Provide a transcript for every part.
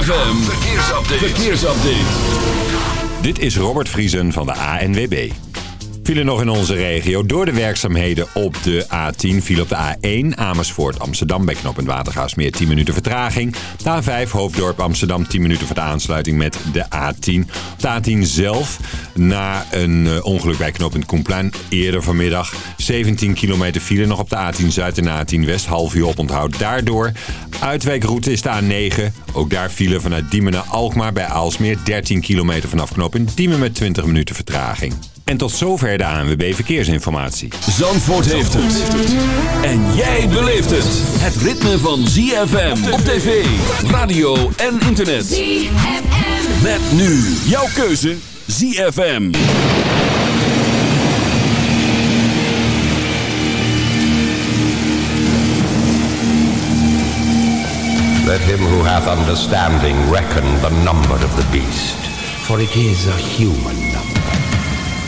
ZFM, verkeersupdate. verkeersupdate. Dit is Robert Vriesen van de ANWB. Vielen nog in onze regio door de werkzaamheden op de A10 viel op de A1 Amersfoort Amsterdam bij knooppunt Watergaasmeer 10 minuten vertraging. De A5 Hoofddorp Amsterdam 10 minuten voor de aansluiting met de A10. Op de A10 zelf na een eh, ongeluk bij knooppunt Koenplein eerder vanmiddag 17 kilometer file nog op de A10 Zuid en de A10 West half uur op onthoud. Daardoor uitwijkroute is de A9. Ook daar vielen vanuit Diemen naar Alkmaar bij Aalsmeer 13 kilometer vanaf knooppunt Diemen met 20 minuten vertraging. En tot zover de ANWB Verkeersinformatie. Zandvoort heeft het. En jij beleeft het. Het ritme van ZFM op tv, radio en internet. ZFM. Met nu jouw keuze ZFM. Let him who hath understanding reckon the number of the beast, for it is a human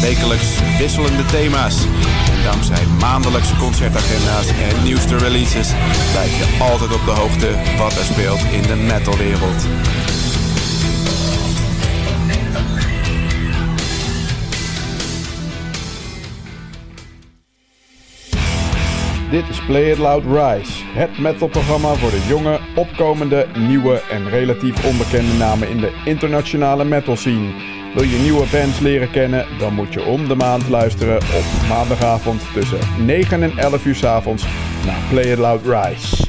Wekelijks wisselende thema's Dankzij maandelijkse concertagenda's en nieuwste releases blijf je altijd op de hoogte wat er speelt in de metalwereld. Dit is Play It Loud Rise, het metalprogramma voor de jonge, opkomende, nieuwe en relatief onbekende namen in de internationale metal scene. Wil je nieuwe bands leren kennen? Dan moet je om de maand luisteren op maandagavond tussen 9 en 11 uur s avonds naar Play It Loud Rise.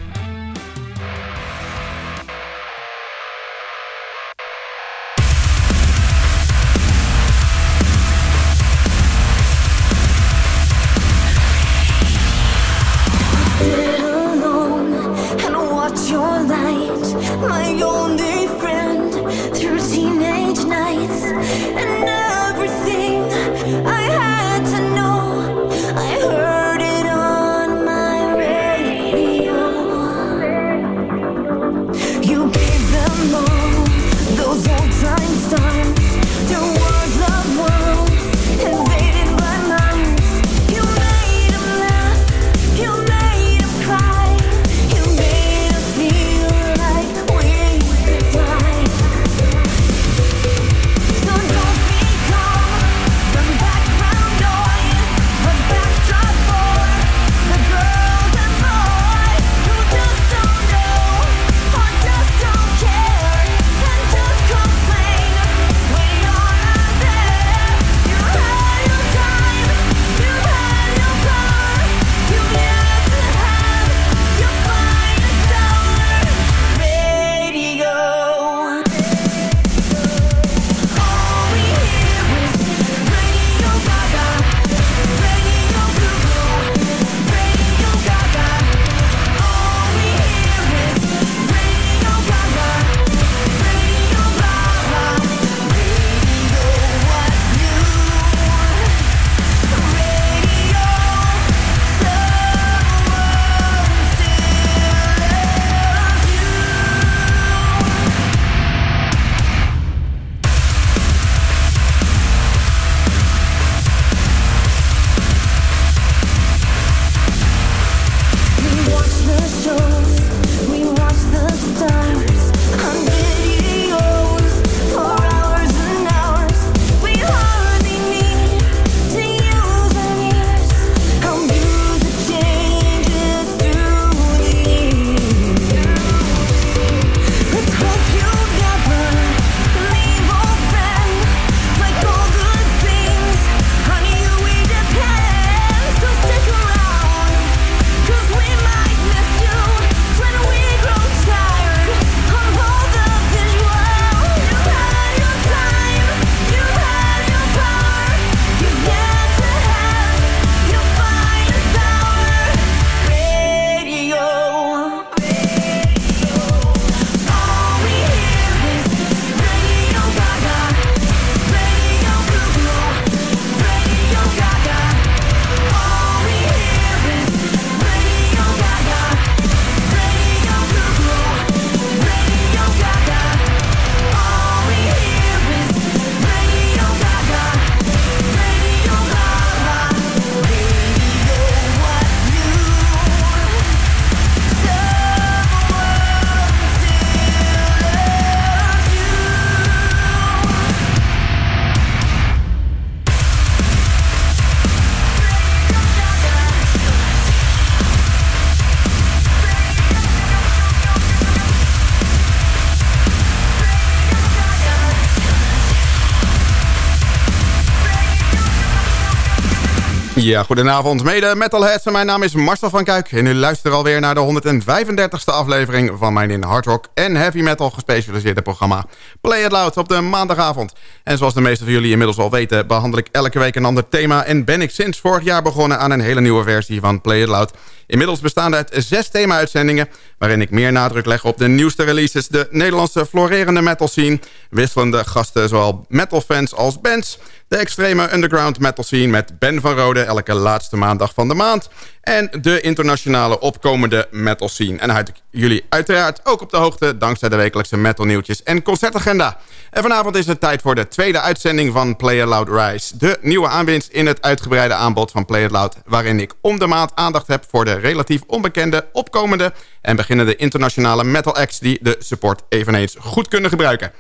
Ja, goedenavond mede metalheads. Mijn naam is Marcel van Kuik en u luistert alweer naar de 135e aflevering van mijn in hard rock en heavy metal gespecialiseerde programma Play It Loud op de maandagavond. En zoals de meeste van jullie inmiddels al weten behandel ik elke week een ander thema en ben ik sinds vorig jaar begonnen aan een hele nieuwe versie van Play It Loud. Inmiddels bestaande uit zes thema-uitzendingen... waarin ik meer nadruk leg op de nieuwste releases... de Nederlandse florerende metal scene... wisselende gasten zowel metalfans als bands... de extreme underground metal scene met Ben van Rode... elke laatste maandag van de maand... en de internationale opkomende metal scene. En houd ik jullie uiteraard ook op de hoogte... dankzij de wekelijkse metal nieuwtjes en concertagenda. En vanavond is het tijd voor de tweede uitzending van Play It Loud Rise. De nieuwe aanwinst in het uitgebreide aanbod van Play It Loud... waarin ik om de maand aandacht heb voor de relatief onbekende, opkomende... en beginnende internationale metal acts... die de support eveneens goed kunnen gebruiken.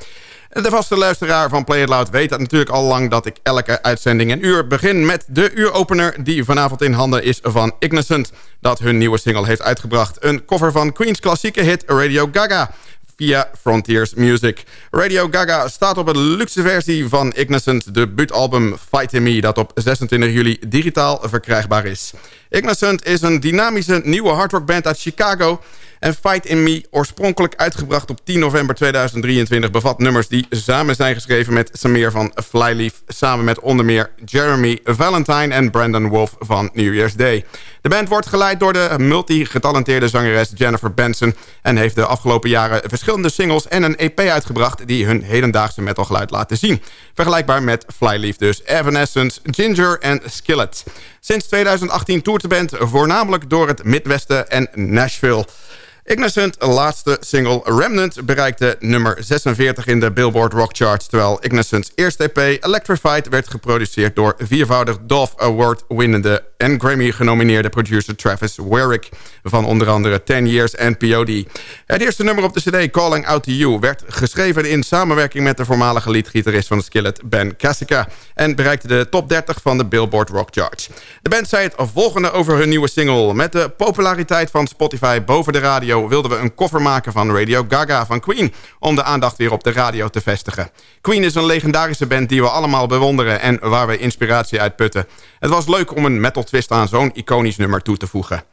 De vaste luisteraar van Play It Loud weet dat natuurlijk al lang... dat ik elke uitzending een uur begin met de uuropener... die vanavond in handen is van Ignicent... dat hun nieuwe single heeft uitgebracht. Een cover van Queen's klassieke hit Radio Gaga via Frontiers Music. Radio Gaga staat op een luxe versie van Ignicent debuutalbum Fight in Me... dat op 26 juli digitaal verkrijgbaar is. Ignicent is een dynamische nieuwe hardrockband uit Chicago... En Fight in Me, oorspronkelijk uitgebracht op 10 november 2023... bevat nummers die samen zijn geschreven met Samir van Flyleaf... samen met onder meer Jeremy Valentine en Brandon Wolf van New Year's Day. De band wordt geleid door de multi-getalenteerde zangeres Jennifer Benson... en heeft de afgelopen jaren verschillende singles en een EP uitgebracht... die hun hedendaagse metalgeluid laten zien. Vergelijkbaar met Flyleaf dus, Evanescence, Ginger en Skillet. Sinds 2018 toert de band voornamelijk door het Midwesten en Nashville... Ignicent laatste single Remnant bereikte nummer 46 in de Billboard Rock Charts... terwijl Ignicent's eerste EP Electrified werd geproduceerd... door viervoudig Dove Award-winnende en Grammy-genomineerde producer Travis Warwick... van onder andere 10 Years en POD. Het eerste nummer op de cd, Calling Out To You... werd geschreven in samenwerking met de voormalige leadgitarist van Skillet, Ben Cassica... en bereikte de top 30 van de Billboard Rock Charts. De band zei het volgende over hun nieuwe single... met de populariteit van Spotify boven de radio wilden we een koffer maken van Radio Gaga van Queen... om de aandacht weer op de radio te vestigen. Queen is een legendarische band die we allemaal bewonderen... en waar we inspiratie uit putten. Het was leuk om een metal aan zo'n iconisch nummer toe te voegen.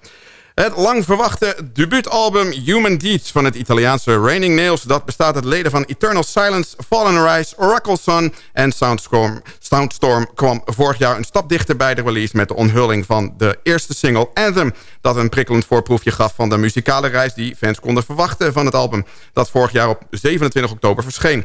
Het lang verwachte debuutalbum Human Deeds van het Italiaanse Raining Nails... dat bestaat uit leden van Eternal Silence, Fallen Rise, Oracle Sun en Soundstorm... Soundstorm kwam vorig jaar een stap dichter bij de release... met de onthulling van de eerste single Anthem... dat een prikkelend voorproefje gaf van de muzikale reis... die fans konden verwachten van het album... dat vorig jaar op 27 oktober verscheen.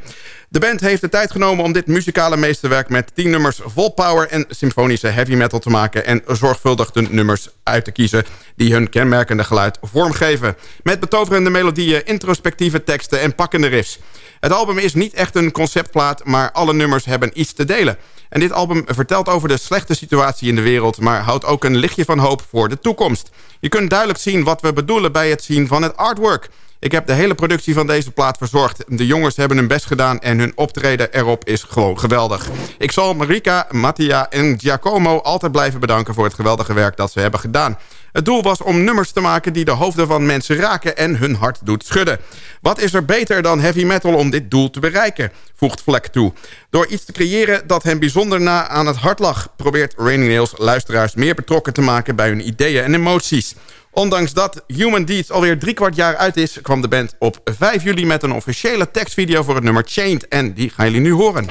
De band heeft de tijd genomen om dit muzikale meesterwerk... met 10 nummers vol power en symfonische heavy metal te maken... en zorgvuldig de nummers uit te kiezen... die hun kenmerkende geluid vormgeven. Met betoverende melodieën, introspectieve teksten en pakkende riffs. Het album is niet echt een conceptplaat, maar alle nummers hebben iets te delen. En dit album vertelt over de slechte situatie in de wereld... maar houdt ook een lichtje van hoop voor de toekomst. Je kunt duidelijk zien wat we bedoelen bij het zien van het artwork... Ik heb de hele productie van deze plaat verzorgd. De jongens hebben hun best gedaan en hun optreden erop is gewoon geweldig. Ik zal Marika, Mattia en Giacomo altijd blijven bedanken... voor het geweldige werk dat ze hebben gedaan. Het doel was om nummers te maken die de hoofden van mensen raken... en hun hart doet schudden. Wat is er beter dan heavy metal om dit doel te bereiken? Voegt Fleck toe. Door iets te creëren dat hem bijzonder na aan het hart lag... probeert Raining Nails luisteraars meer betrokken te maken... bij hun ideeën en emoties. Ondanks dat Human Deeds alweer drie kwart jaar uit is... kwam de band op 5 juli met een officiële tekstvideo voor het nummer Chained. En die gaan jullie nu horen.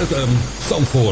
ZFM Zandvoort.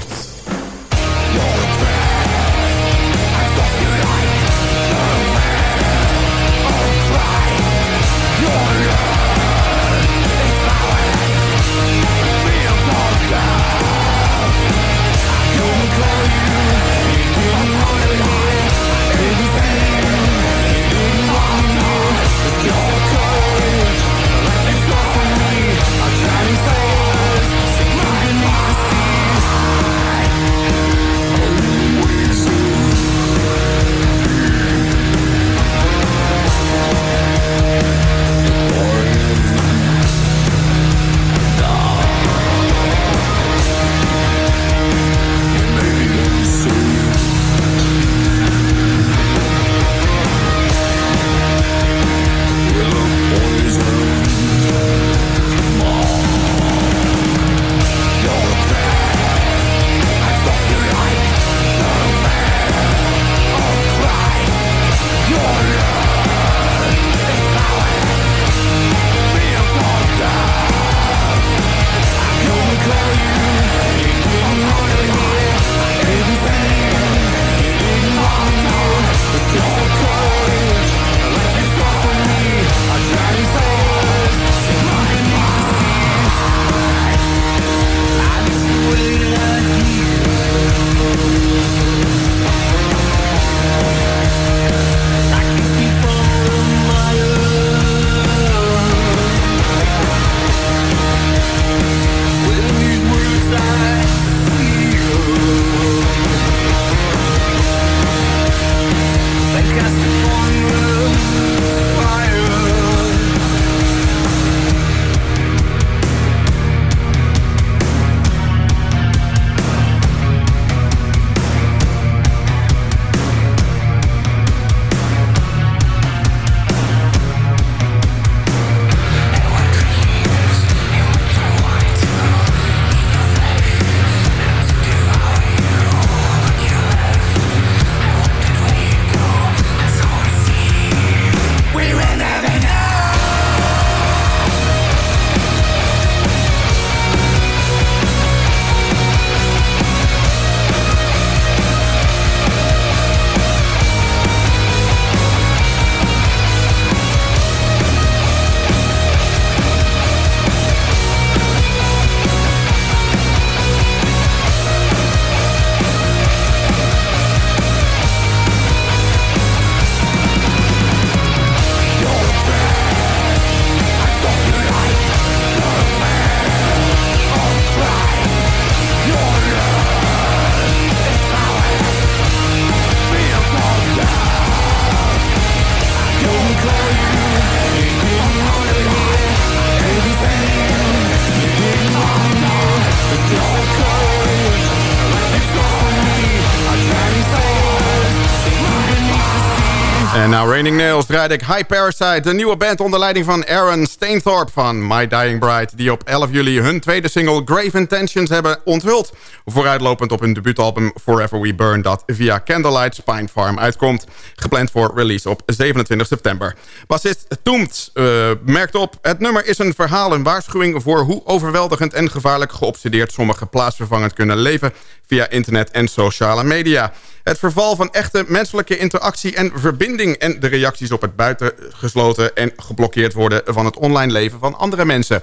High Parasite, de nieuwe band onder leiding van Aaron Stainthorpe van My Dying Bride, die op 11 juli hun tweede single Grave Intentions hebben onthuld, vooruitlopend op hun debuutalbum Forever We Burn, dat via Candlelight Spine Farm uitkomt, gepland voor release op 27 september. Bassist Toemt uh, merkt op, het nummer is een verhaal, een waarschuwing voor hoe overweldigend en gevaarlijk geobsedeerd sommige plaatsvervangend kunnen leven via internet en sociale media. Het verval van echte menselijke interactie en verbinding... en de reacties op het buitengesloten en geblokkeerd worden... van het online leven van andere mensen.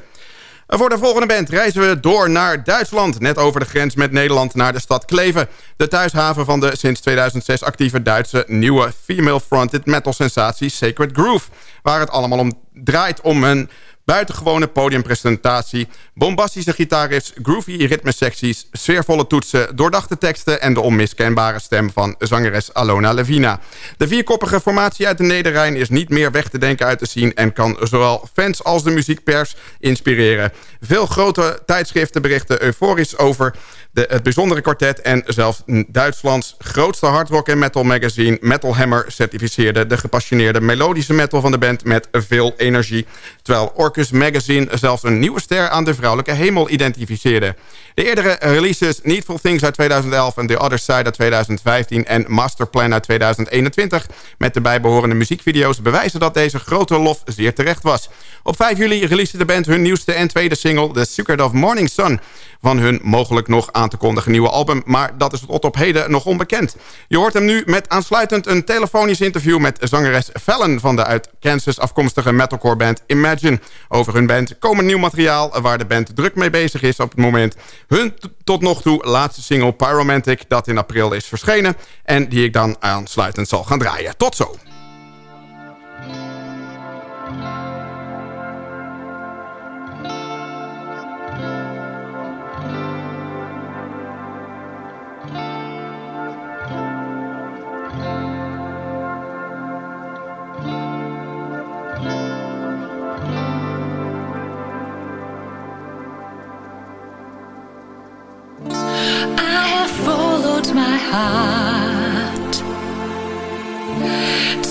Voor de volgende band reizen we door naar Duitsland. Net over de grens met Nederland naar de stad Kleven. De thuishaven van de sinds 2006 actieve Duitse nieuwe female-fronted metal sensatie Sacred Groove. Waar het allemaal om draait om een Buitengewone podiumpresentatie, bombastische gitaarriffs, groovy ritmesecties, sfeervolle toetsen, doordachte teksten en de onmiskenbare stem van zangeres Alona Levina. De vierkoppige formatie uit de Nederrijn is niet meer weg te denken uit te zien en kan zowel fans als de muziekpers inspireren. Veel grote tijdschriften berichten euforisch over de, het bijzondere kwartet... en zelfs Duitslands grootste hardrock en metal magazine... Metal Hammer certificeerde de gepassioneerde melodische metal van de band... met veel energie, terwijl Magazine zelfs een nieuwe ster aan de vrouwelijke hemel identificeerde. De eerdere releases Needful Things uit 2011 en The Other Side uit 2015 en Masterplan uit 2021 met de bijbehorende muziekvideo's bewijzen dat deze grote lof zeer terecht was. Op 5 juli release de band hun nieuwste en tweede single The Secret of Morning Sun van hun mogelijk nog aan te kondigen nieuwe album, maar dat is tot op heden nog onbekend. Je hoort hem nu met aansluitend een telefonisch interview met zangeres Fallon van de uit Kansas afkomstige metalcore band Imagine. Over hun band komen nieuw materiaal waar de band druk mee bezig is op het moment. Hun tot nog toe laatste single Pyromantic dat in april is verschenen en die ik dan aansluitend zal gaan draaien. Tot zo! Heart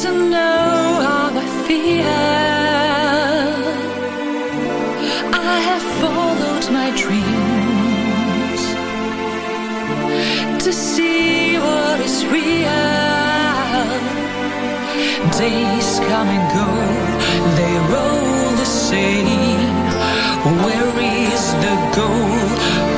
to know how I feel. I have followed my dreams to see what is real. Days come and go, they roll the same. Where is the goal?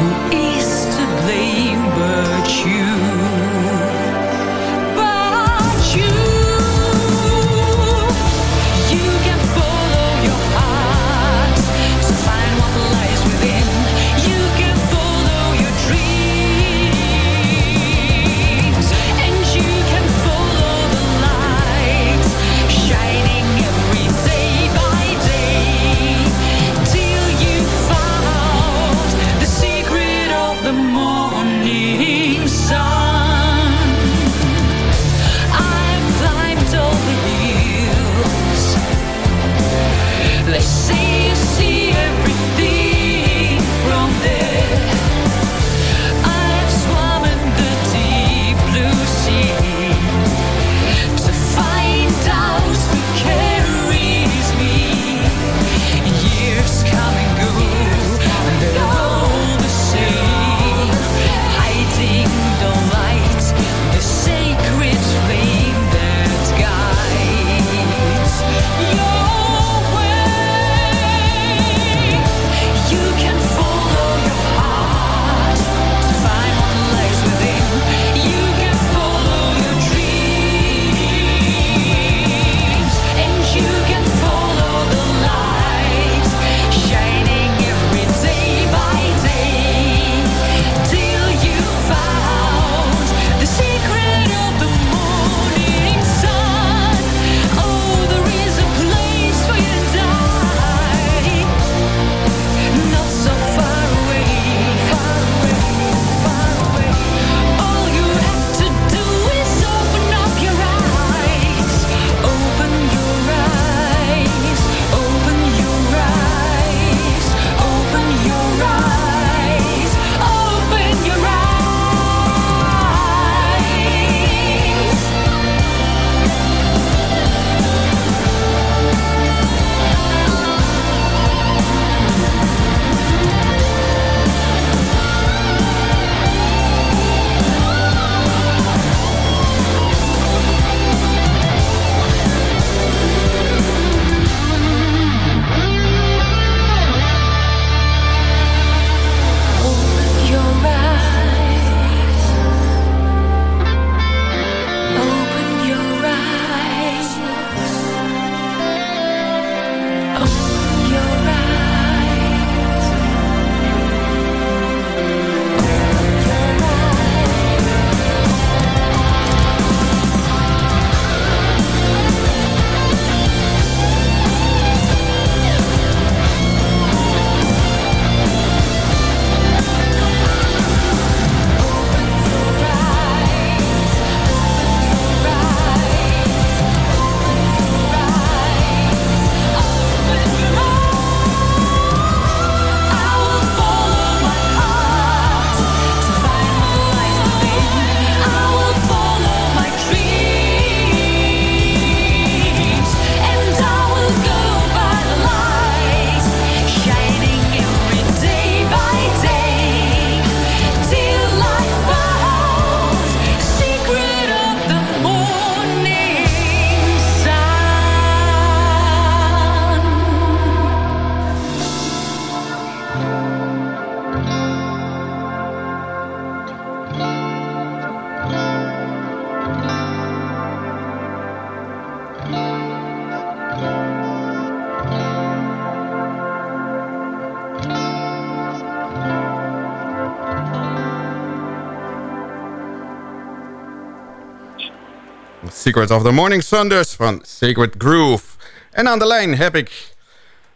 Secret of the Morning Thunders van Sacred Groove. En aan de lijn heb ik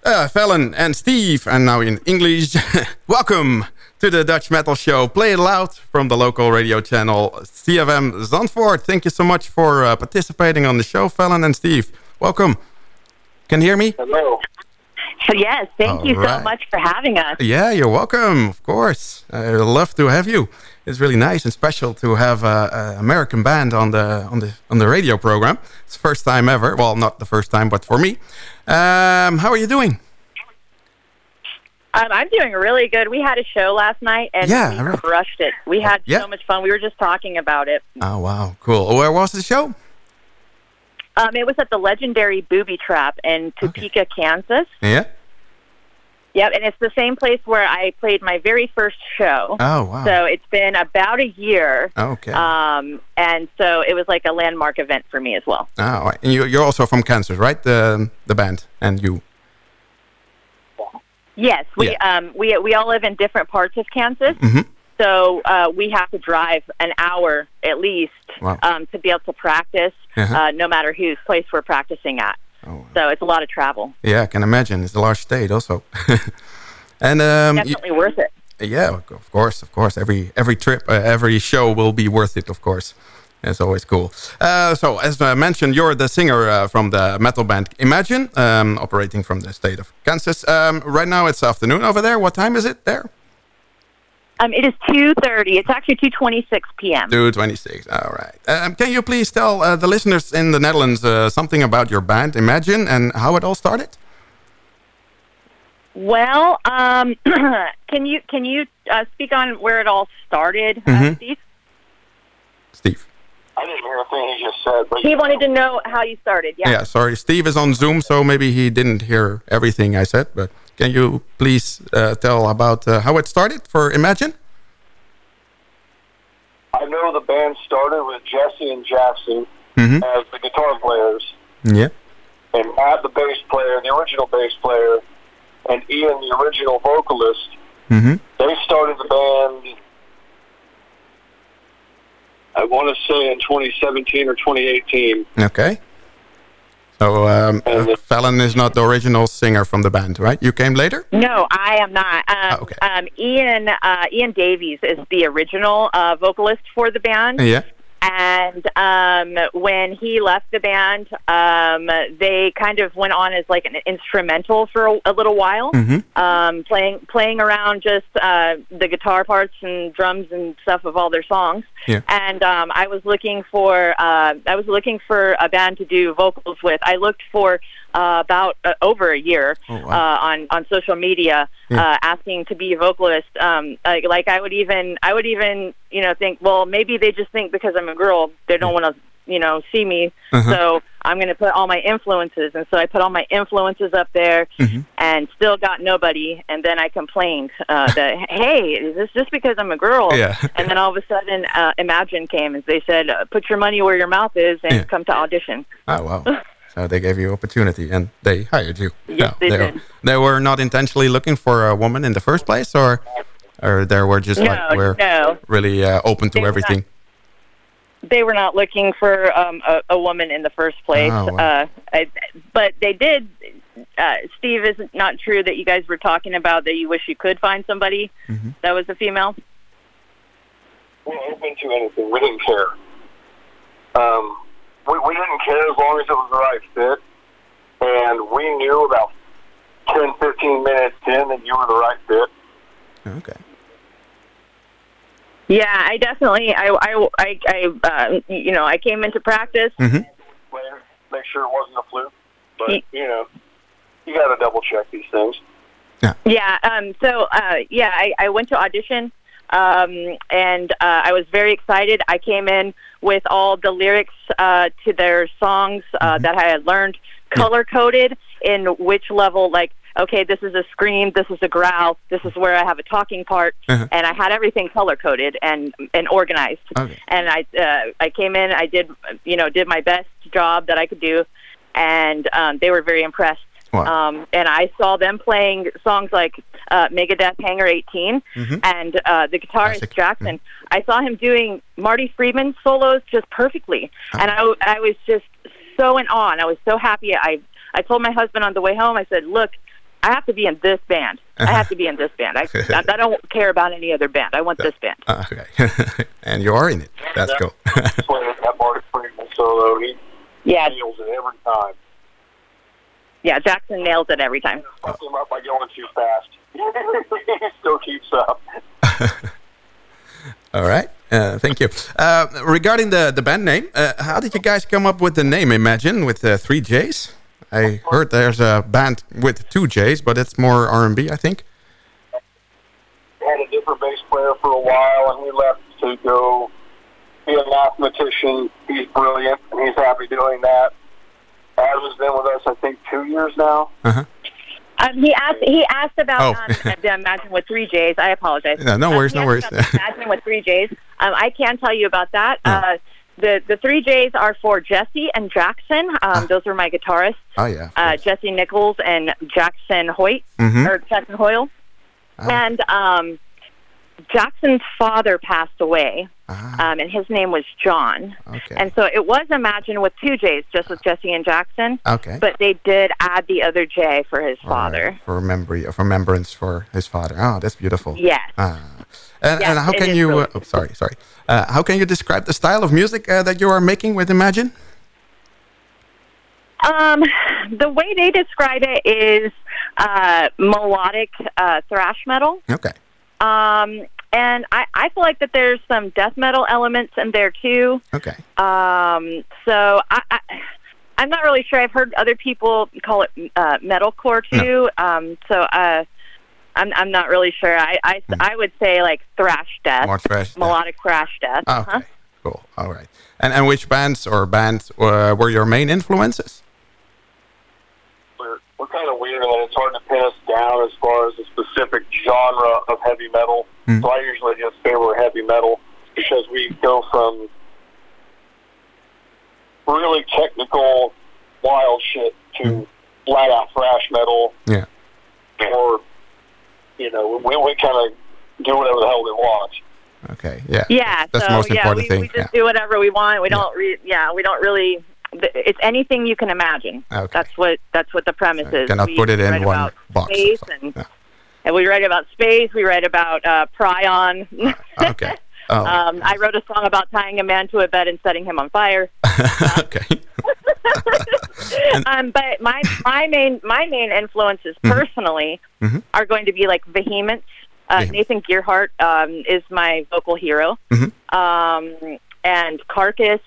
uh, Fallon en Steve. And now in English, welcome to the Dutch Metal Show. Play it loud from the local radio channel CFM Zandvoort. Thank you so much for uh, participating on the show, Fallon and Steve. Welcome. Can you hear me? Hello. Yes, thank All you right. so much for having us. Yeah, you're welcome, of course. I love to have you. It's really nice and special to have an American band on the on the on the radio program. It's the first time ever. Well, not the first time, but for me. Um, how are you doing? Um, I'm doing really good. We had a show last night and yeah, we crushed it. We had yeah. so much fun. We were just talking about it. Oh wow, cool. Where was the show? Um, it was at the legendary Booby Trap in Topeka, okay. Kansas. Yeah. Yep, and it's the same place where I played my very first show. Oh, wow. So it's been about a year. Okay. Um, and so it was like a landmark event for me as well. Oh, and you, you're also from Kansas, right? The the band and you. Yes, we yeah. um we we all live in different parts of Kansas. Mm -hmm. So uh, we have to drive an hour at least wow. um, to be able to practice, uh -huh. uh, no matter whose place we're practicing at. Oh. So it's a lot of travel. Yeah, I can imagine. It's a large state also. and um, Definitely worth it. Yeah, of course, of course. Every every trip, uh, every show will be worth it, of course. It's always cool. Uh, so, as I mentioned, you're the singer uh, from the metal band Imagine, um, operating from the state of Kansas. Um, right now it's afternoon over there. What time is it there? Um, it is 2.30. It's actually 2.26 p.m. 2.26. All right. Um, can you please tell uh, the listeners in the Netherlands uh, something about your band, Imagine, and how it all started? Well, um, can you can you uh, speak on where it all started, mm -hmm. Steve? Steve. I didn't hear a thing he just said. But he wanted to know how you started. Yeah. Yeah. Sorry, Steve is on Zoom, so maybe he didn't hear everything I said. But can you please uh, tell about uh, how it started for Imagine? I know the band started with Jesse and Jackson mm -hmm. as the guitar players. Yeah. And Matt, the bass player, the original bass player, and Ian, the original vocalist. Mm -hmm. They started the band. I want to say in 2017 or 2018. Okay. So um, uh, Fallon is not the original singer from the band, right? You came later? No, I am not. Um, oh, okay. um, Ian uh, Ian Davies is the original uh, vocalist for the band. Yeah. And um, when he left the band, um, they kind of went on as like an instrumental for a, a little while, mm-hmm. um, playing playing around just uh, the guitar parts and drums and stuff of all their songs. Yeah. And um, I was looking for uh, I was looking for a band to do vocals with. I looked for uh, about uh, over a year oh, wow. uh, on on social media, yeah. uh, asking to be a vocalist. Um, like, like I would even I would even you know think, well, maybe they just think because I'm a girl, they don't yeah. want to you know see me, uh-huh. so I'm going to put all my influences, and so I put all my influences up there, mm-hmm. and still got nobody. And then I complained uh, that, hey, is this just because I'm a girl? Yeah. and then all of a sudden, uh, Imagine came, and they said, put your money where your mouth is, and come to audition. Oh wow. So they gave you opportunity and they hired you. Yes, they, they, did. They were not intentionally looking for a woman in the first place, or or they were just no, like we're no. really uh, open to they everything. Not, they were not looking for um, a, a, woman in the first place, oh, wow. uh, I, but they did. Uh, Steve, is it not true that you guys were talking about that you wish you could find somebody mm -hmm. that was a female? We're open to anything. We didn't care. Um, we, we didn't care as long as it was the right fit. And we knew about 10, 15 minutes in that you were the right fit. Okay. Yeah, I definitely, I, I, I, I uh, you know, I came into practice. Mm-hmm. Make sure it wasn't a fluke. But, you know, you got to double check these things. Yeah. Yeah. Um, so, uh, yeah, I, I went to audition, um, and uh, I was very excited. I came in with all the lyrics uh, to their songs uh, mm-hmm. that I had learned, color coded in which level, like, okay, this is a scream, this is a growl, this is where I have a talking part, uh-huh. and I had everything color coded and and organized. Okay. And I uh, I came in, I did you know did my best job that I could do, and um, they were very impressed. Wow. Um, and I saw them playing songs like uh, Megadeth Hangar 18 Mhm. and uh, the guitarist Classic. Jackson. I saw him doing Marty Friedman solos just perfectly, and I, I was just so in awe. And I was so happy. I I told my husband on the way home. I said, "Look, I have to be in this band. I have to be in this band. I I don't care about any other band. I want this band." Ah, okay. and you are in it. That's cool. Playing that Marty Friedman solo, he Yeah, nails it every time. Yeah. Jackson nails it every time. Fuck him up by going too fast. he still keeps up. All right. Uh, thank you. Uh, regarding the, the band name, uh, how did you guys come up with the name Imagine with uh, three J's? I heard there's a band with two J's, but it's more R&B, I think. Had a different bass player for a while, and he left to go be a mathematician. He's brilliant, and he's happy doing that. Ad has been with us, I think, two years now. Uh-huh. Um, he asked. He asked about Oh. um, Imagine with three J's. I apologize. No, no Um, worries, he no worries. Imagine with three J's. Um, I can tell you about that. Uh, the the three J's are for Jesse and Jackson. Um, those are my guitarists. Oh, yeah. Uh. Jesse Nichols and Jackson Hoyt Mhm. or Jackson Hoyle. Ah. And um, Jackson's father passed away, Ah, um, and his name was John. okay. And so it was Imagine with two J's, just with Jesse and Jackson. okay. But they did add the other J for his All right, father. For memory, of remembrance for his father. Oh, that's beautiful. Yes. Ah. And, Yes, and how can you? really uh, oh, sorry, sorry. Uh, how can you describe the style of music uh, that you are making with Imagine? Um, the way they describe it is uh, melodic uh, thrash metal. Okay. Um, and I, I feel like that there's some death metal elements in there too. Okay. Um, so I, I, I'm not really sure. I've heard other people call it uh, metalcore too. Um, so uh, I'm I'm not really sure. I I, I would say like thrash death, More thrash death. melodic thrash death. Ah, okay. Uh-huh. Cool. All right. And and which bands or bands uh, were your main influences? we're, we're kind of weird in that it's hard to pin us down as far as a specific genre of heavy metal. Hmm. So I usually just say we're heavy metal because we go from really technical, wild shit to flat out thrash metal, Yeah. or you know, we, we kind of do whatever the hell we want. Okay. Yeah. Yeah, That's so the most yeah, important we, thing. we just yeah. do whatever we want. We don't, re- yeah, we don't really. It's anything you can imagine. Okay. That's what that's what the premise So is. cannot we put it in one box Space and, Yeah. and we write about space. We write about uh, Prion. Okay. Oh. um, I wrote a song about tying a man to a bed and setting him on fire. okay. um, but my my main my main influences personally Mhm. are going to be like Vehemence. Uh, Vehemence. Nathan Gearhart um, is my vocal hero, Mhm. um, and Carcass.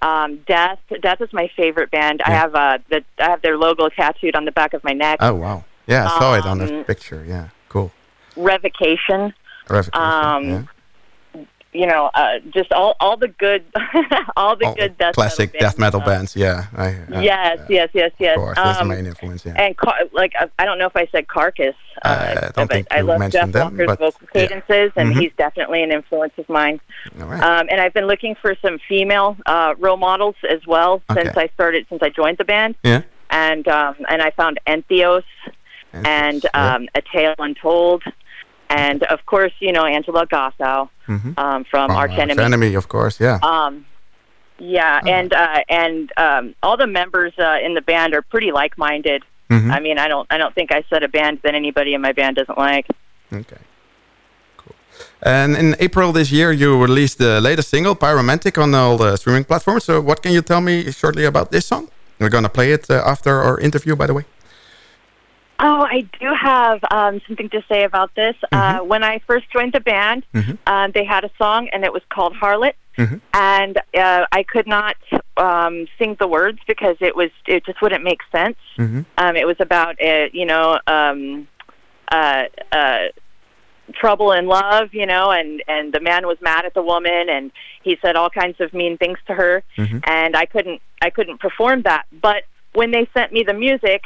Um, Death. Death is my favorite band. I have uh, the I have their logo tattooed on the back of my neck. Oh wow. Yeah, I saw it on the Um, picture. Yeah. Cool. Revocation. Revocation, um, yeah. You know, uh, just all all the good, all the All good death classic metal death metal Uh, bands. Yeah. I, uh, yes, yes, yes, yes. Of course, that's the Um, main influence. Yeah. And car- like I I don't know if I said Carcass. Uh, I don't but think I love Jeff them, Walker's but vocal yeah. cadences, and Mhm. he's definitely an influence of mine. All right. Um, and I've been looking for some female uh, role models as well since I started, since I joined the band. yeah. And um, and I found Entheos and yeah. um, A Tale Untold, and of course, you know Angela Gossow Mhm. um, from From Arch Enemy. Enemy, of course. Yeah. Um, yeah, and uh, and um, all the members uh, in the band are pretty like-minded. Mhm. I mean, I don't I don't think I said a band that anybody in my band doesn't like. Okay. Cool. And in April this year, you released the latest single, Pyromantic, on all the streaming platforms. So, what can you tell me shortly about this song? We're going to play it uh, after our interview, by the way. I do have um, something to say about this. Uh, when I first joined the band, Mhm. uh, they had a song, and it was called Harlot. Mhm. And uh, I could not um, sing the words because it was it just wouldn't make sense. Mhm. Um, it was about uh, you know um, uh, uh, trouble in love, you know, and and the man was mad at the woman, and he said all kinds of mean things to her, Mhm. and I couldn't I couldn't perform that. But when they sent me the music,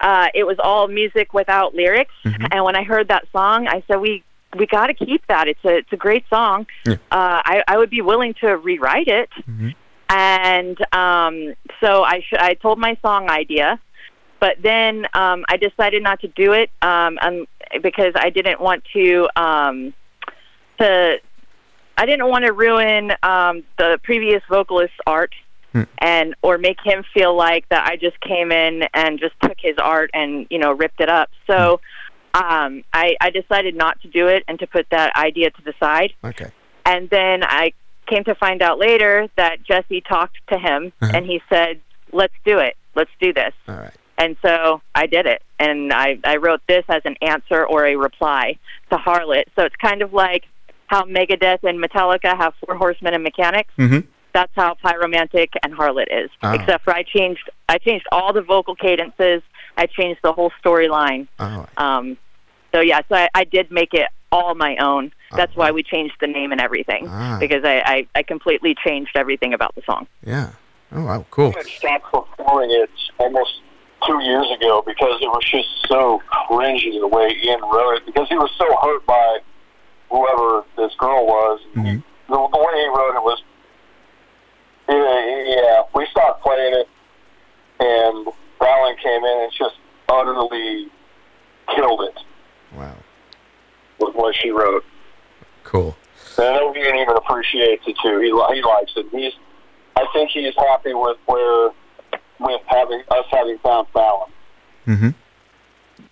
uh, it was all music without lyrics, Mhm. and when I heard that song, I said we. We got to keep that. It's a it's a great song. Yeah. Uh, I I would be willing to rewrite it, Mhm. and um, so I sh- I told my song idea, but then um, I decided not to do it um, um, because I didn't want to um, to I didn't want to ruin um, the previous vocalist's art and or make him feel like that I just came in and just took his art and you know ripped it up. So um, I, I decided not to do it and to put that idea to the side. Okay. And then I came to find out later that Jesse talked to him Uh-huh. and he said, "Let's do it. Let's do this." All right. And so I did it, and I, I wrote this as an answer or a reply to Harlot. So it's kind of like how Megadeth and Metallica have Four Horsemen and Mechanics. Mm-hmm. That's how Pyromantic and Harlot is. Ah. Except for I changed I changed all the vocal cadences. I changed the whole storyline. All right. Um, so yeah, so I, I did make it all my own. That's why we changed the name and everything Ah. because I, I, I completely changed everything about the song. Yeah. Oh, wow. Cool. I stopped performing it almost two years ago because it was just so cringy the way Ian wrote it. Because he was so hurt by whoever this girl was. Mhm. The, the way he wrote it was, yeah, yeah. We stopped playing it, and Fallon came in and just utterly killed it Wow. with what she wrote. Cool. And I know Ian even appreciates it too. He he likes it. He's, I think he's happy with where with having us having found Fallon. Mm-hmm.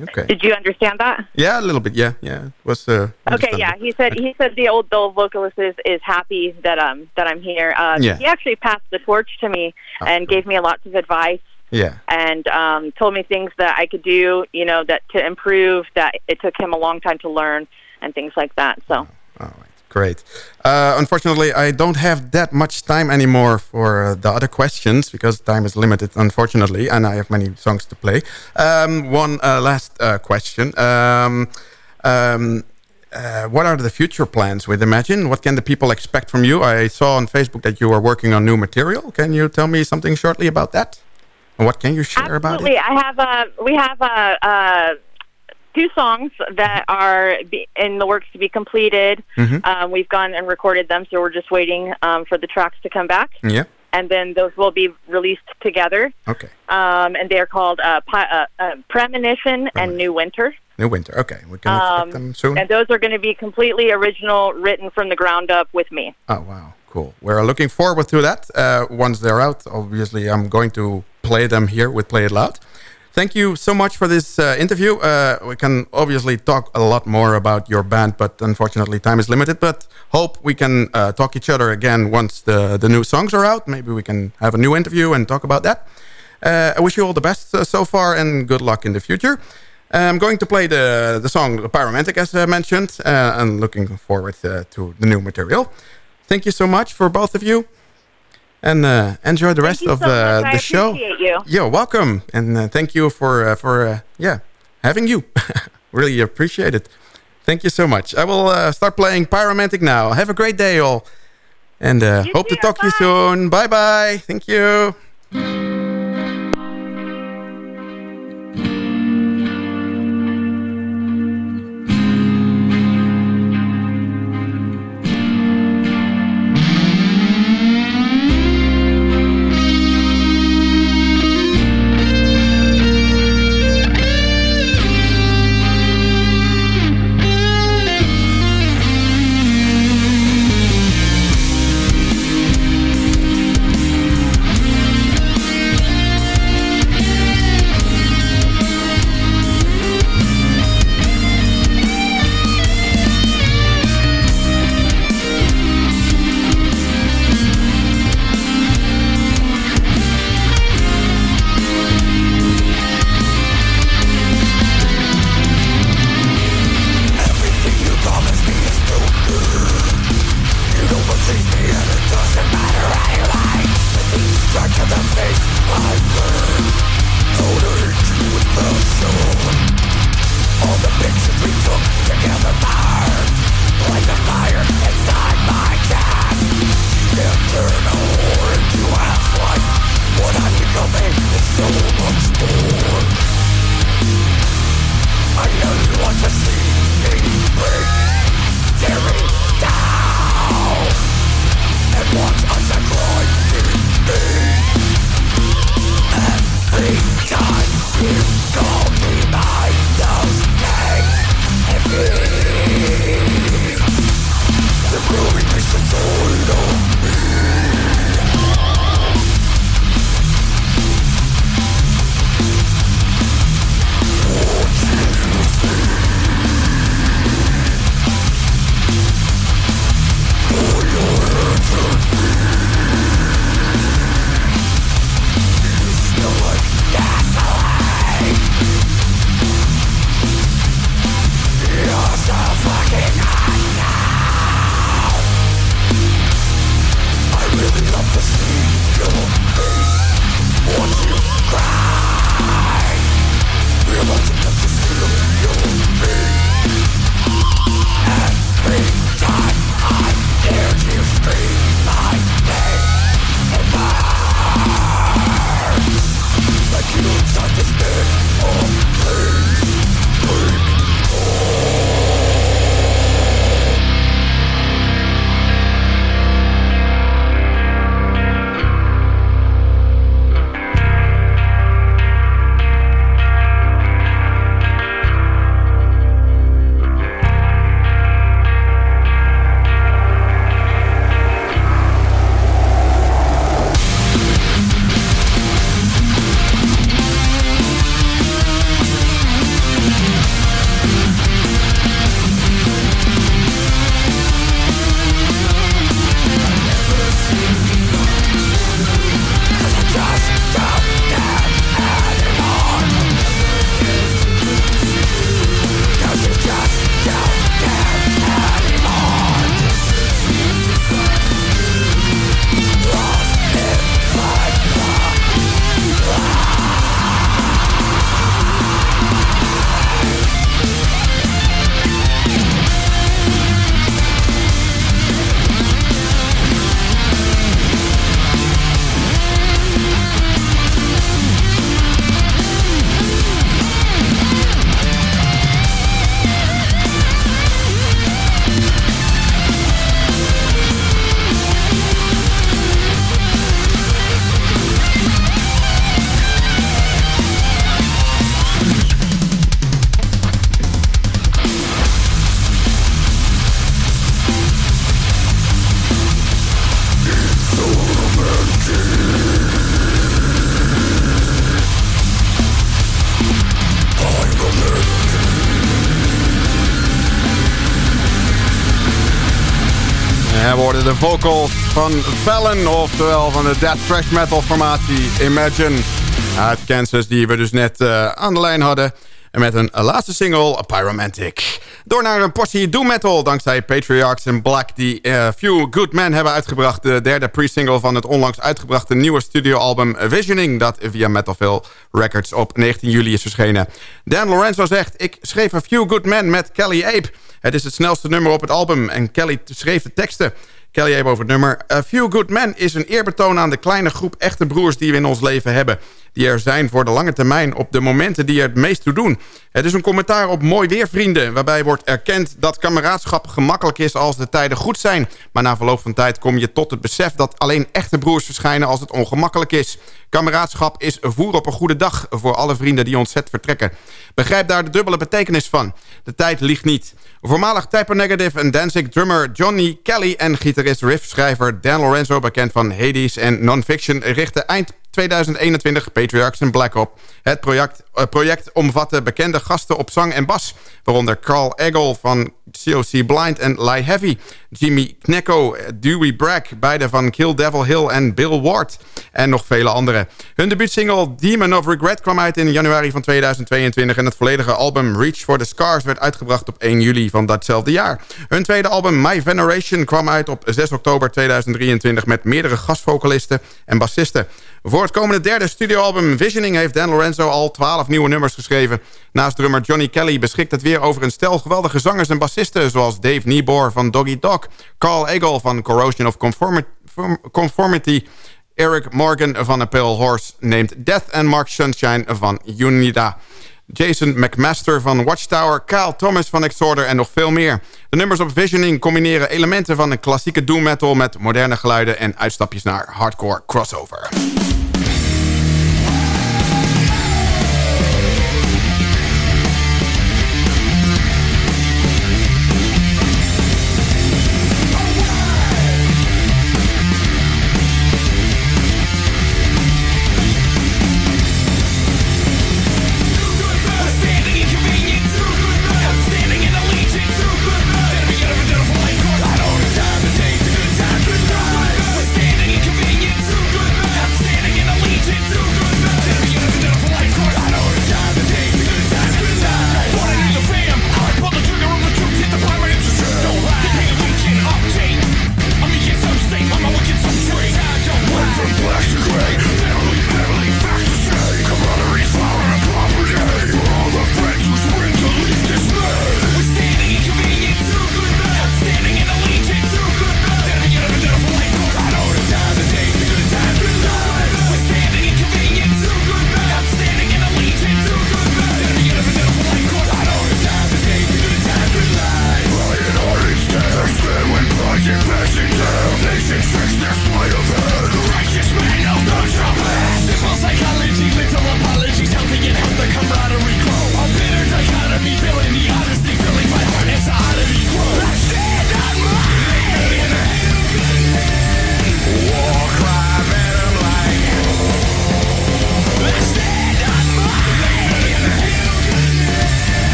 Okay. Did you understand that? Yeah, a little bit. Yeah, yeah. What's uh, Okay, yeah. He said he said the old the old vocalist is, is happy that um that I'm here. Um, Yeah. He actually passed the torch to me Oh, and cool. gave me a lots of advice Yeah. and um, told me things that I could do. You know that to improve. That it took him a long time to learn and things like that. So. Right. Great. Uh, unfortunately, I don't have that much time anymore for uh, the other questions because time is limited, unfortunately, and I have many songs to play. Um, one uh, last uh, question. Um, um, uh, what are the future plans with Imagine? What can the people expect from you? I saw on Facebook that you are working on new material. Can you tell me something shortly about that? And what can you share about it? Absolutely. I have uh, we have a, uh, two songs that are be in the works to be completed. Mhm. Um, we've gone and recorded them, so we're just waiting um, for the tracks to come back, Yeah. and then those will be released together. Okay. Um, and they're called uh, Pi- uh, uh, Premonition and New Winter. New winter. Okay. We can expect Um, them soon. And those are going to be completely original, written from the ground up with me. Oh wow, cool. We're looking forward to that. Uh, once they're out, obviously, I'm going to play them here with Play It Loud. Thank you so much for this uh, interview. Uh, we can obviously talk a lot more about your band, but unfortunately, time is limited. But hope we can uh, talk each other again once the the new songs are out. Maybe we can have a new interview and talk about that. Uh, I wish you all the best uh, so far and good luck in the future. I'm going to play the the song Pyromantic as I mentioned, uh, and looking forward to the new material. Thank you so much for both of you, and uh, enjoy the rest of so uh, the show. you. You're welcome, and uh, thank you for uh, for uh, yeah having you. really appreciate it. Thank you so much. I will uh, start playing Pyromantic now. Have a great day, all, and uh, hope to too. talk to you soon. Bye bye. Thank you. Vocals van Fallon, oftewel van de death thrash metal formatie Imagine uit Kansas, die we dus net uh, aan de lijn hadden. En met een laatste single, Pyromantic. Door naar een portie doom metal, dankzij Patriarchs in Black... die uh, Few Good Men hebben uitgebracht. De derde pre-single van het onlangs uitgebrachte nieuwe studioalbum Visioning... dat via Metalville Records op 19 juli is verschenen. Dan Lorenzo zegt, ik schreef A Few Good Men met Kelly Ape. Het is het snelste nummer op het album en Kelly schreef de teksten... Kelly even over het nummer. A Few Good Men is een eerbetoon aan de kleine groep echte broers die we in ons leven hebben. Die er zijn voor de lange termijn op de momenten die er het meest toe doen. Het is een commentaar op mooi weer vrienden. Waarbij wordt erkend dat kameraadschap gemakkelijk is als de tijden goed zijn. Maar na verloop van tijd kom je tot het besef dat alleen echte broers verschijnen als het ongemakkelijk is. Kameraadschap is voer op een goede dag voor alle vrienden die ontzet vertrekken. Begrijp daar de dubbele betekenis van. De tijd ligt niet. Voormalig Typer Negative en Danzig drummer Johnny Kelly... en gitarist riffschrijver Dan Lorenzo, bekend van Hades en Nonfiction... richtte eind 2021 Patriarchs in Black op. Het project, uh, project omvatte bekende gasten op zang en bas... waaronder Carl Eggle van COC Blind en Lie Heavy... Jimmy Knecko, Dewey Bragg, beide van Kill Devil Hill en Bill Ward... en nog vele anderen. Hun debuutsingle Demon of Regret kwam uit in januari van 2022... en het volledige album Reach for the Scars werd uitgebracht op 1 juli van datzelfde jaar. Hun tweede album My Veneration kwam uit op 6 oktober 2023... met meerdere gastvocalisten en bassisten. Voor het komende derde studioalbum Visioning heeft Dan Lorenzo al 12 nieuwe nummers geschreven. Naast drummer Johnny Kelly beschikt het weer over een stel geweldige zangers en bassisten... zoals Dave Niebor van Doggy Dog, Carl Egel van Corrosion of Conformity... Eric Morgan van Pale Horse neemt Death en Mark Sunshine van Unida. Jason McMaster van Watchtower, Kyle Thomas van Exorder en nog veel meer. De nummers op Visioning combineren elementen van een klassieke doom metal... met moderne geluiden en uitstapjes naar hardcore crossover.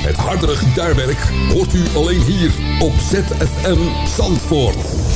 Het hardere gitaarwerk hoort u alleen hier op ZFM Zandvoort.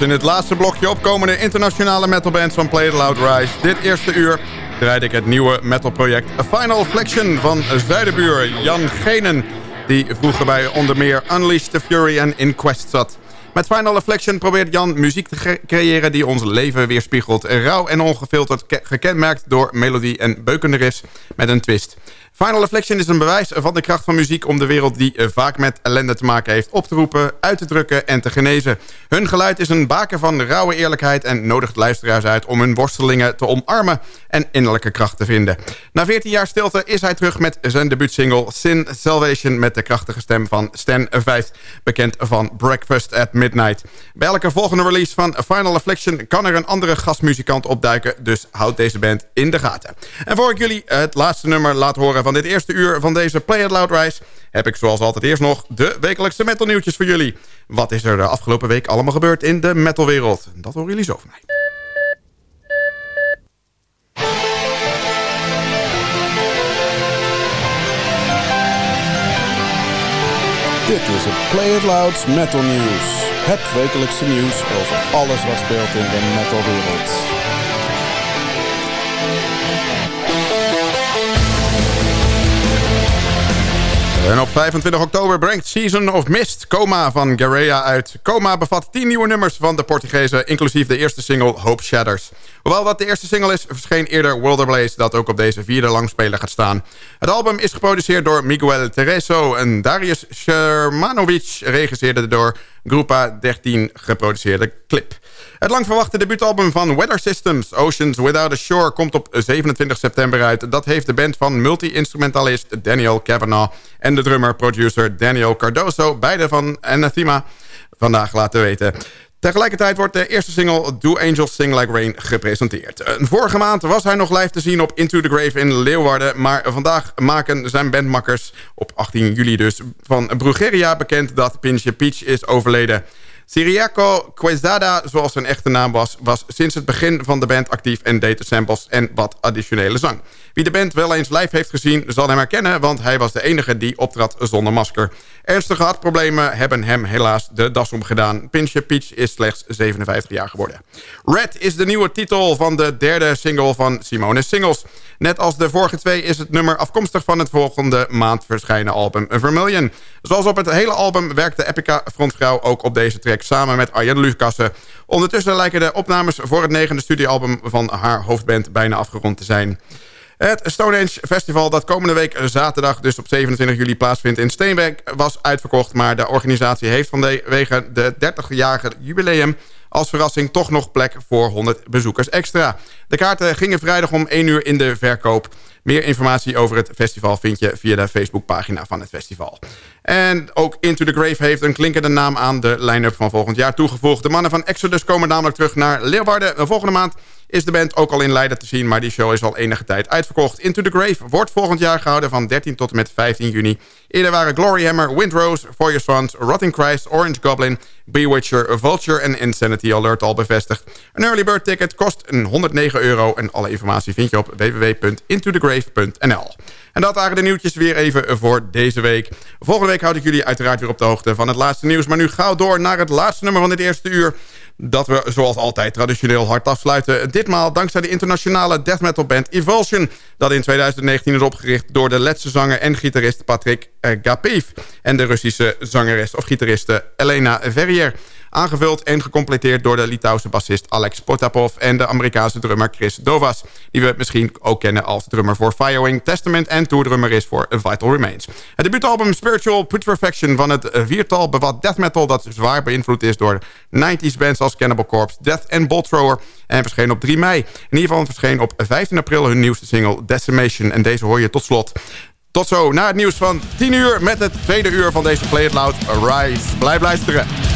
In het laatste blokje opkomende internationale metalbands van Play It Loud Rise. Dit eerste uur draaide ik het nieuwe metalproject Final Flexion van zuidenbuur Jan Genen. Die vroeger bij onder meer Unleash the Fury en Inquest zat. Met Final Affliction probeert Jan muziek te creëren die ons leven weerspiegelt. Rauw en ongefilterd gekenmerkt door melodie en beukende riffs met een twist. Final Affliction is een bewijs van de kracht van muziek... om de wereld die eh, vaak met ellende te maken heeft op te roepen... uit te drukken en te genezen. Hun geluid is een baken van rauwe eerlijkheid... en nodigt luisteraars uit om hun worstelingen te omarmen... en innerlijke kracht te vinden. Na 14 jaar stilte is hij terug met zijn debuutsingle Sin Salvation... met de krachtige stem van Stan Vijf, bekend van Breakfast at Midnight. Bij elke volgende release van Final Affliction kan er een andere gastmuzikant opduiken, dus houd deze band in de gaten. En voor ik jullie het laatste nummer laat horen van dit eerste uur van deze Play It Loud Rise, heb ik zoals altijd eerst nog de wekelijkse metal nieuwtjes voor jullie. Wat is er de afgelopen week allemaal gebeurd in de metalwereld? Dat horen jullie zo van mij. Dit is het Play It Loud Metal News. Het wekelijkse nieuws over alles wat speelt in de metalwereld. En op 25 oktober brengt Season of Mist Coma van Guerrilla uit. Coma bevat 10 nieuwe nummers van de Portugezen, inclusief de eerste single Hope Shatters. Hoewel dat de eerste single is, verscheen eerder Wilder Blaze... dat ook op deze vierde langspeler gaat staan. Het album is geproduceerd door Miguel Tereso en Darius Shermanovic... regisseerde door Grupa 13 geproduceerde clip. Het lang verwachte debuutalbum van Weather Systems, Oceans Without a Shore... komt op 27 september uit. Dat heeft de band van multi-instrumentalist Daniel Kavanagh... en de drummer-producer Daniel Cardoso, beide van Anathema, vandaag laten weten. Tegelijkertijd wordt de eerste single Do Angels Sing Like Rain gepresenteerd. Vorige maand was hij nog live te zien op Into the Grave in Leeuwarden... maar vandaag maken zijn bandmakkers, op 18 juli dus, van Brugeria bekend dat Pinche Peach is overleden. Siriaco Quezada, zoals zijn echte naam was... was sinds het begin van de band actief en deed de samples en wat additionele zang. Wie de band wel eens live heeft gezien zal hem herkennen... want hij was de enige die optrad zonder masker. Ernstige hartproblemen hebben hem helaas de das omgedaan. Pinche Peach is slechts 57 jaar geworden. Red is de nieuwe titel van de derde single van Simone Singles. Net als de vorige twee is het nummer afkomstig van het volgende maand verschijnen album Vermilion. Zoals op het hele album werkt de Epica frontvrouw ook op deze track samen met Arjen Lucassen. Ondertussen lijken de opnames voor het negende studioalbum van haar hoofdband bijna afgerond te zijn. Het Stonehenge Festival dat komende week zaterdag, dus op 27 juli plaatsvindt in Steenwijk, was uitverkocht. Maar de organisatie heeft vanwege de 30-jarige jubileum als verrassing toch nog plek voor 100 bezoekers extra. De kaarten gingen vrijdag om 1 uur in de verkoop. Meer informatie over het festival vind je via de Facebookpagina van het festival. En ook Into the Grave heeft een klinkende naam aan de line-up van volgend jaar toegevoegd. De mannen van Exodus komen namelijk terug naar Leeuwarden. Volgende maand is de band ook al in Leiden te zien... maar die show is al enige tijd uitverkocht. Into the Grave wordt volgend jaar gehouden van 13 tot en met 15 juni. Eerder waren Gloryhammer, Windrose, For Your Sons, Rotting Christ, Orange Goblin... Bewitcher, Vulture en Insanity Alert al bevestigd. Een early bird ticket kost een 109 euro... en alle informatie vind je op www.intothegrave.nl. En dat waren de nieuwtjes weer even voor deze week. Volgende week houd ik jullie uiteraard weer op de hoogte van het laatste nieuws. Maar nu gauw door naar het laatste nummer van dit eerste uur dat we zoals altijd traditioneel hard afsluiten. Ditmaal dankzij de internationale death metal band Evulsion... dat in 2019 is opgericht door de Letse zanger en gitarist Patrick eh, Gapiv... en de Russische zangeres of gitariste Elena Verrier aangevuld en gecompleteerd door de Litouwse bassist Alex Potapov... en de Amerikaanse drummer Chris Dovas... die we misschien ook kennen als drummer voor Firewing Testament... en toerdrummer is voor Vital Remains. Het debuutalbum Spiritual Putrefaction van het viertal bevat death metal... dat zwaar beïnvloed is door 90s bands als Cannibal Corpse, Death en Bolt Thrower... en verscheen op 3 mei. In ieder geval verscheen op 15 april hun nieuwste single Decimation... en deze hoor je tot slot... Tot zo, na het nieuws van 10 uur met het tweede uur van deze Play It Loud Rise. Blijf luisteren.